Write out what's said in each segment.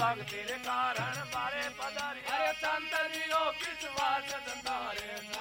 भगत कारण बारे पदारी अरे संत विश्वास न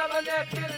Double F.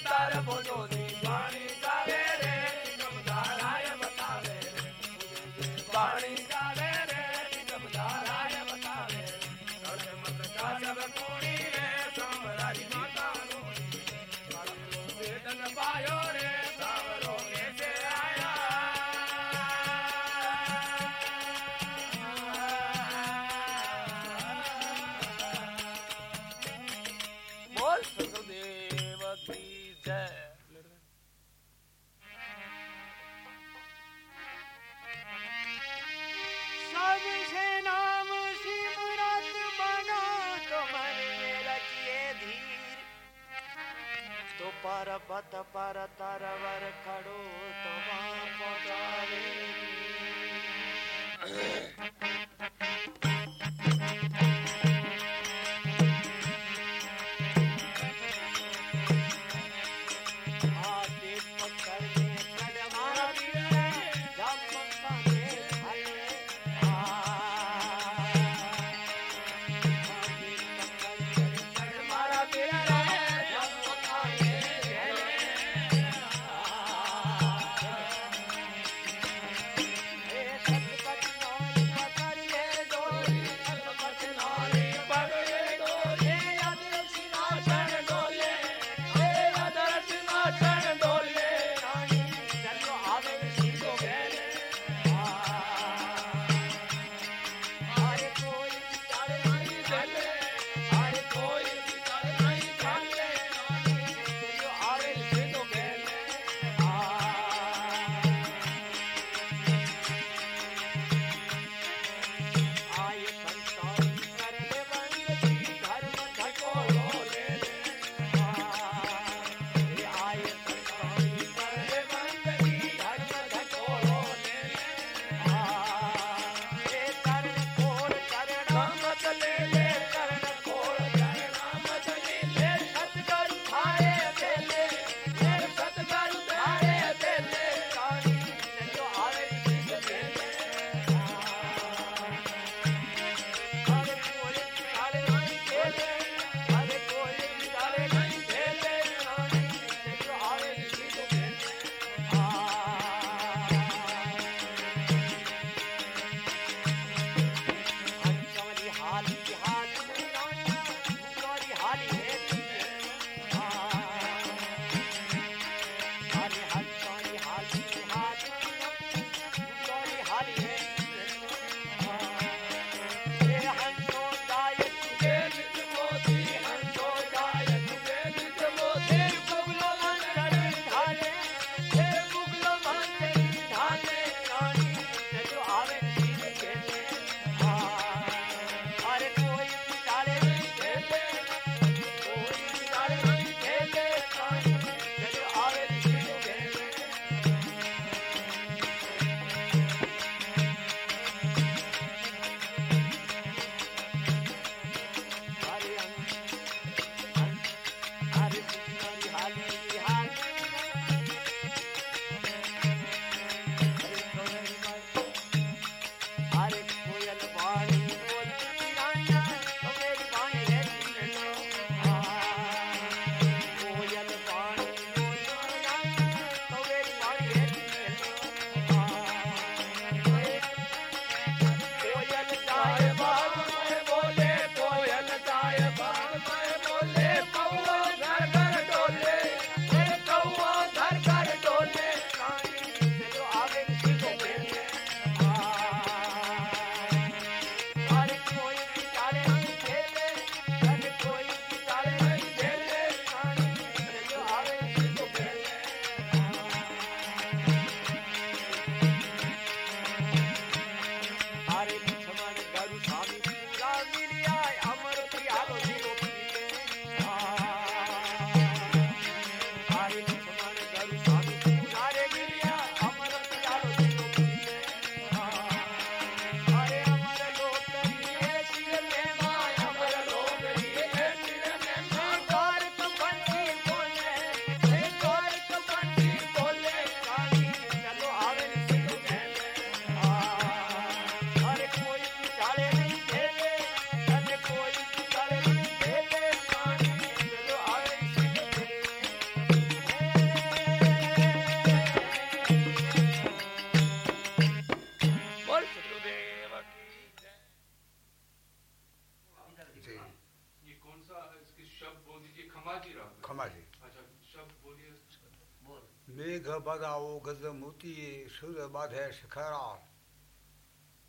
गबदाओ गोती सुर बध शिखरा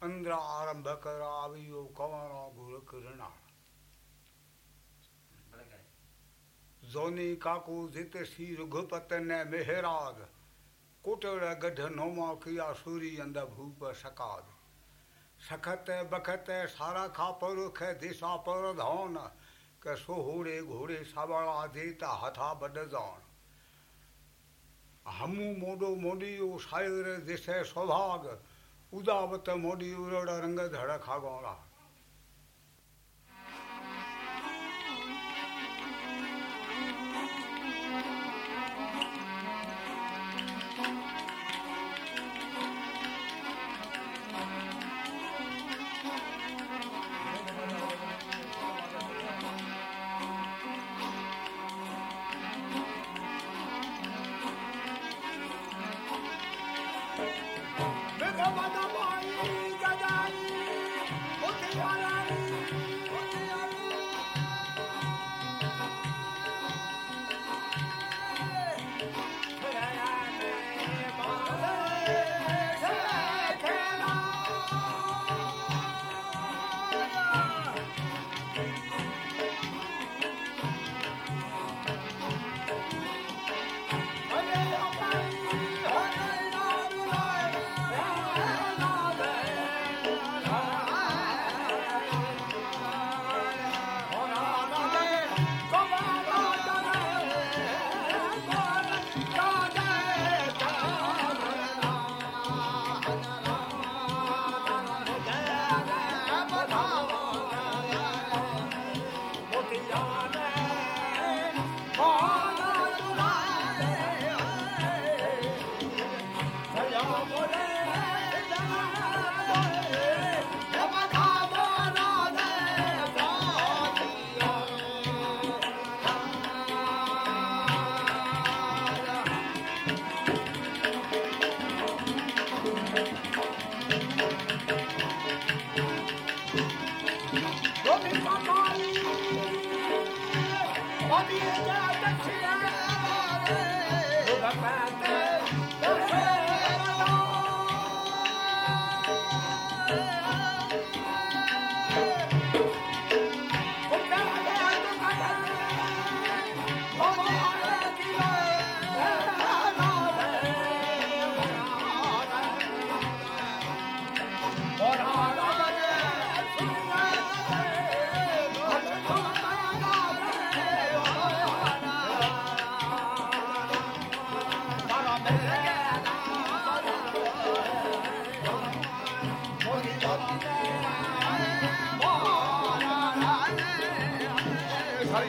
अंद्र आरंभ करावियो कवना गुर किरणा जोनी काकू जित सी रघुपत ने मेहराद कुटर गढ़ नोमा किया सूरी अंद भूप सकाद सखत बखत सारा खा परुख दिशा पर धौन, क सोहोड़े घोड़े सबड़ा देता हथा बड जौन। हमू मोडो मोडियो शायर दिसे सौभाग। उदावत मोडी उरड़ रंग धड़ Ora,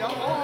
영어.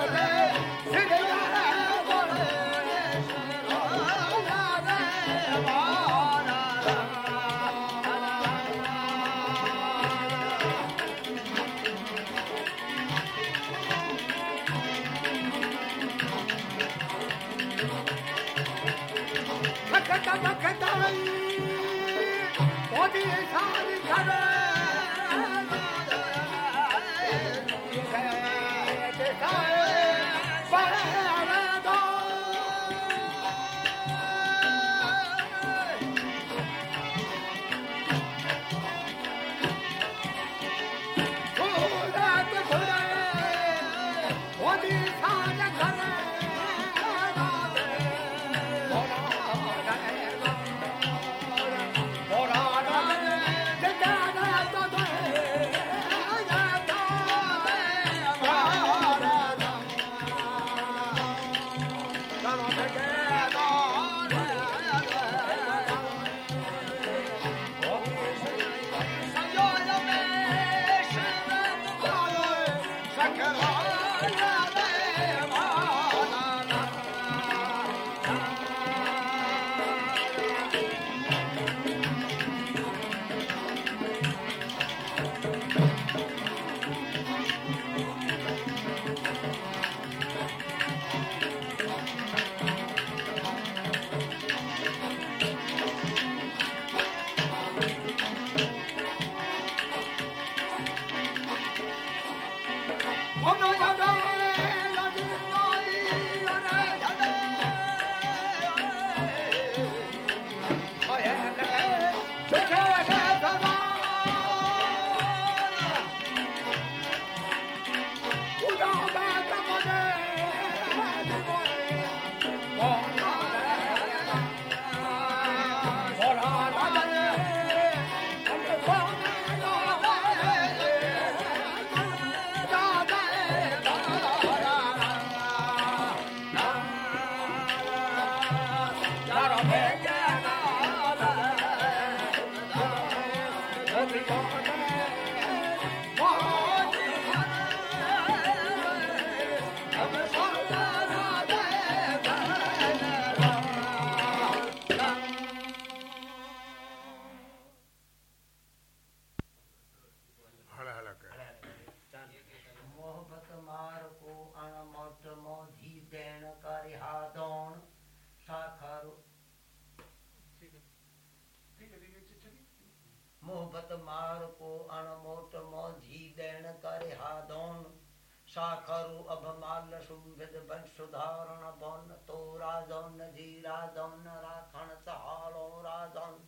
मार को अणमोट मोझी दैन करे हादोन साखरु अभमाल सुविध वंशुधारण बन तो राजन जी राजन राखण सहालो राजन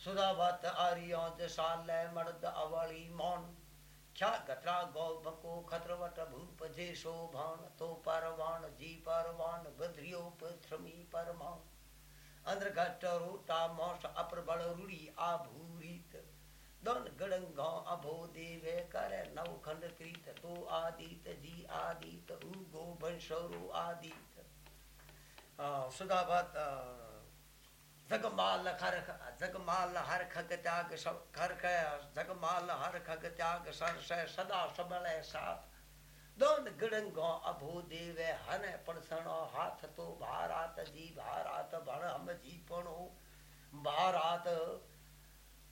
सुधावत आर्यों साले मर्द अवली मौन क्या गत्रा गौभ को खत्रवट भूप जे शोभान तो परवान जी परवान बद्रियो पथ्रमी परमान अंद्र घट रोटा अप्रबल रुड़ी आभूरित। दन गड़ंग अभो देवे कर नव खंड कृत। तो आदित, जी आदित उगो वंशरु आदित। सुधावत जगमाल हर जगमाल हर खग त्याग सब कर जगमाल हर खग त्याग सर सदा सबल साथ। दोन गिड़ंगो अभो देवे, हन पणसणो हाथ तो भारत, जी भारत, भण हम जी पणो भारत,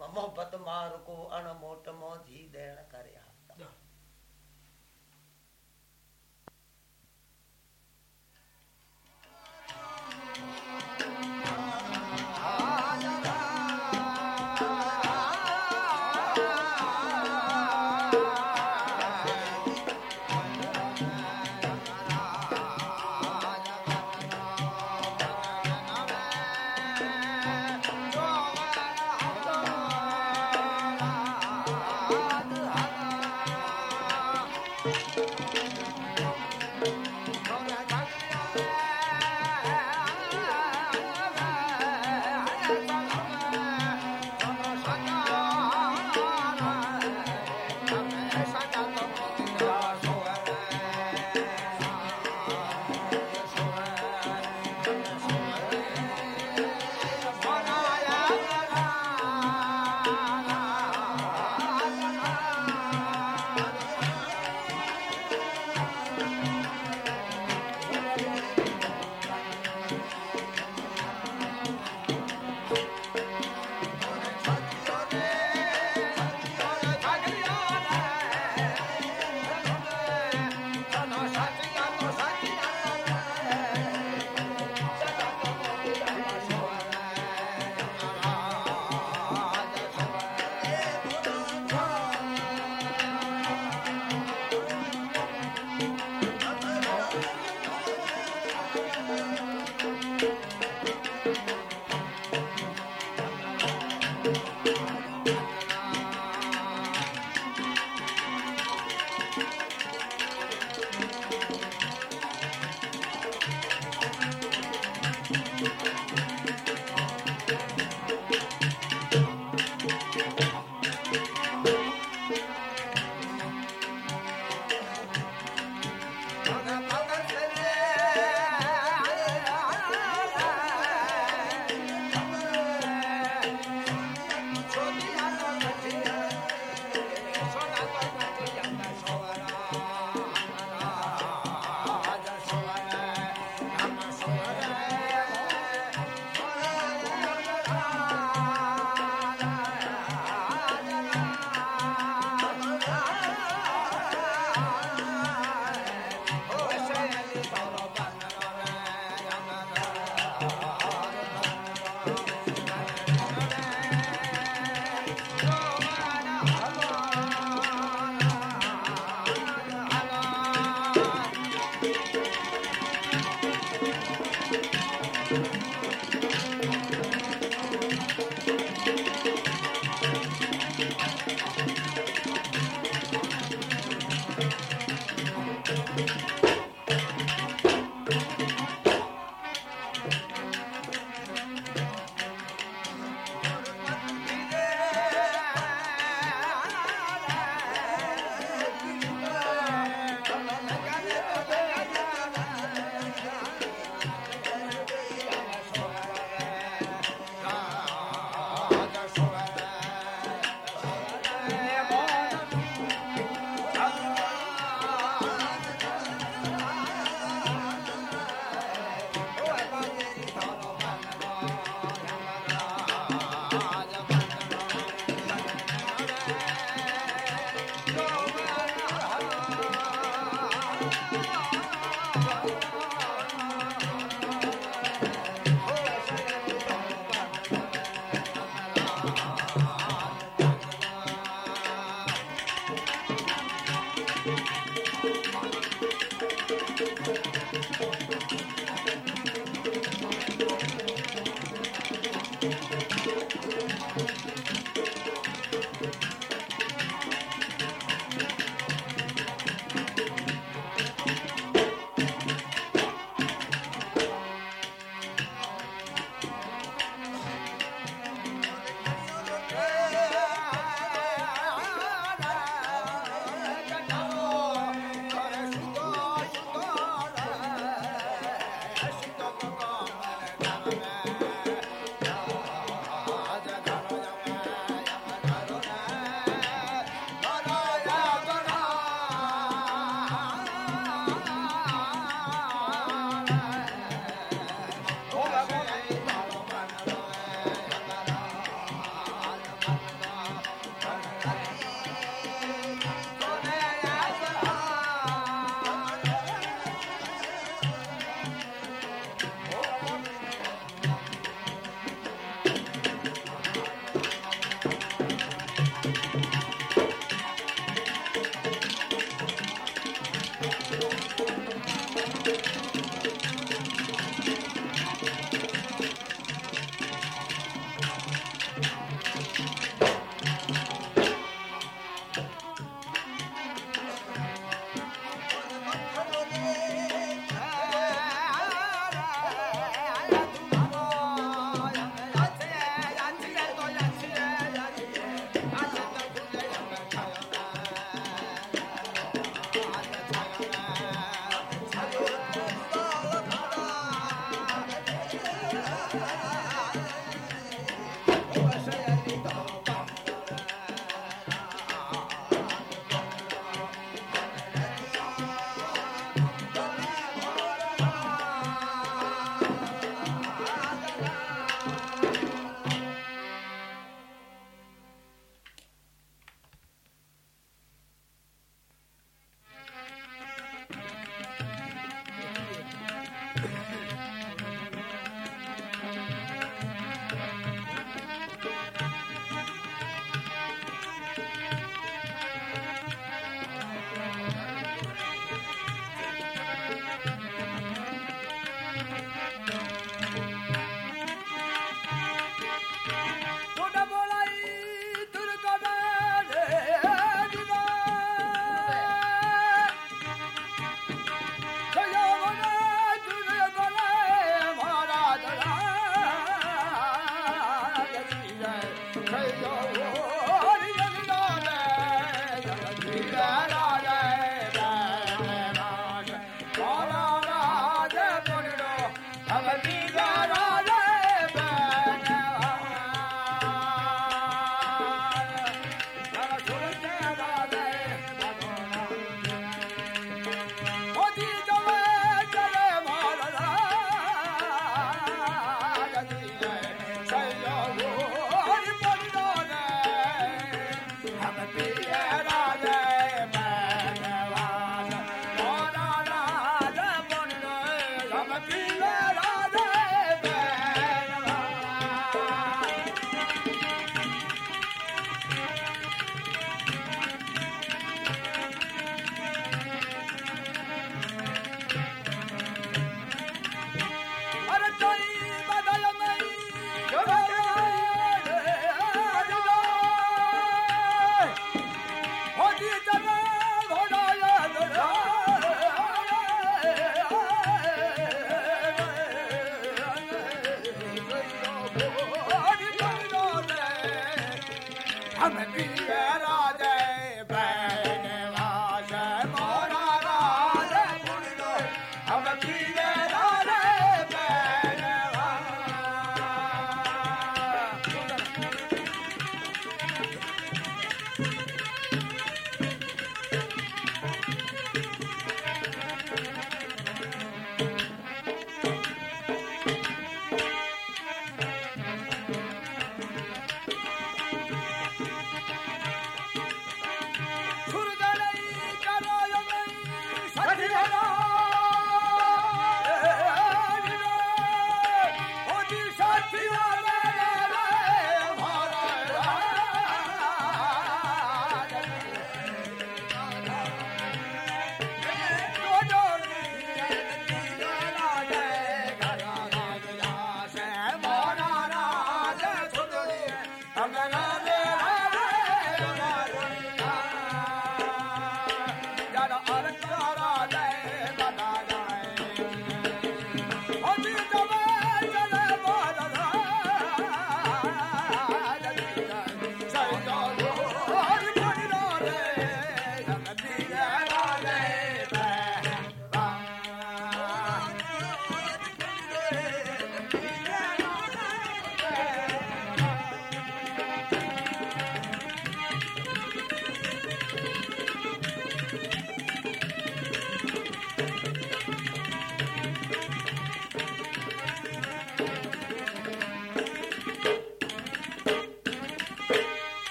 मोहब्बत मार को अण मोट मो जी देण करे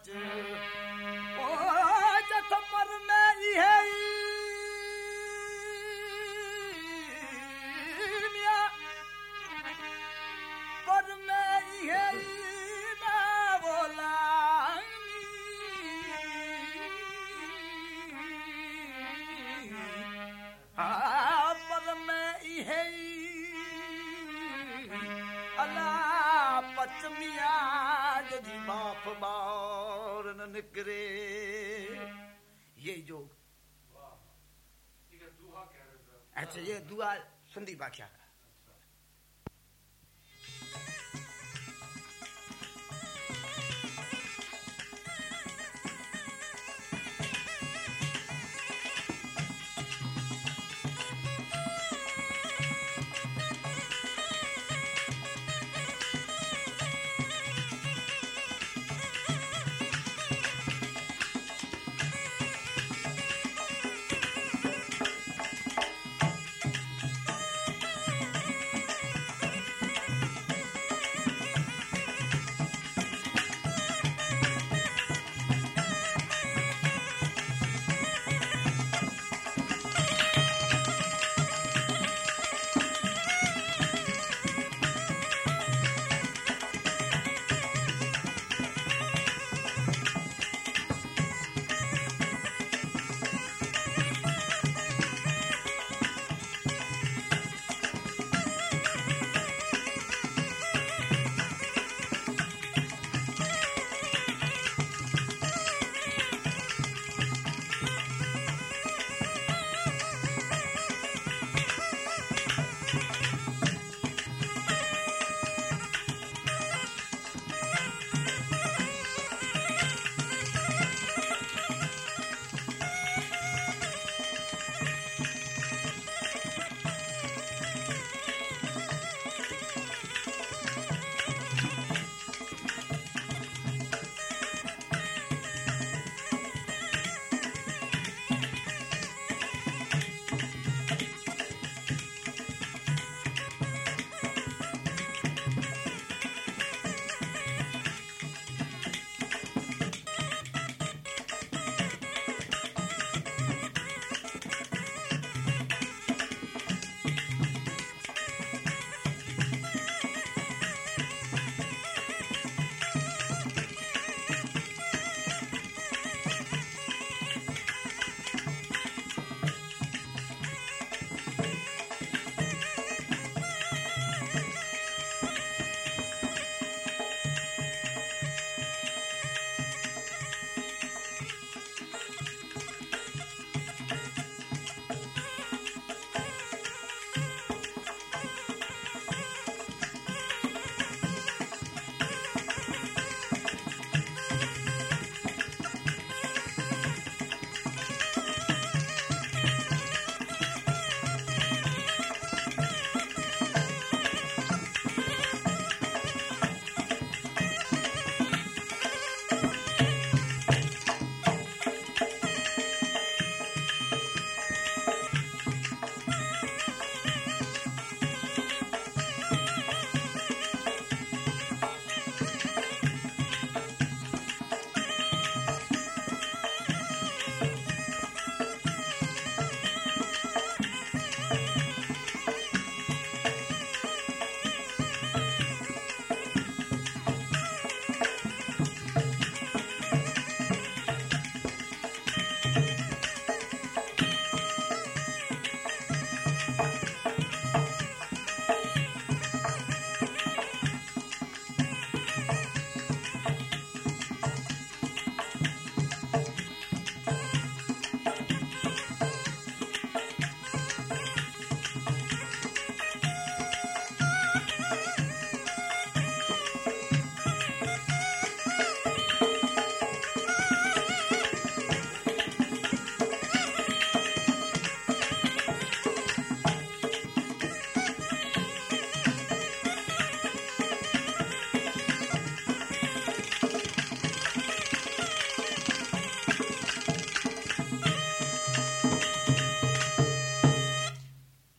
Do. बाप बार निकरे। ये जो अच्छा ये दुआ संदीप आख्या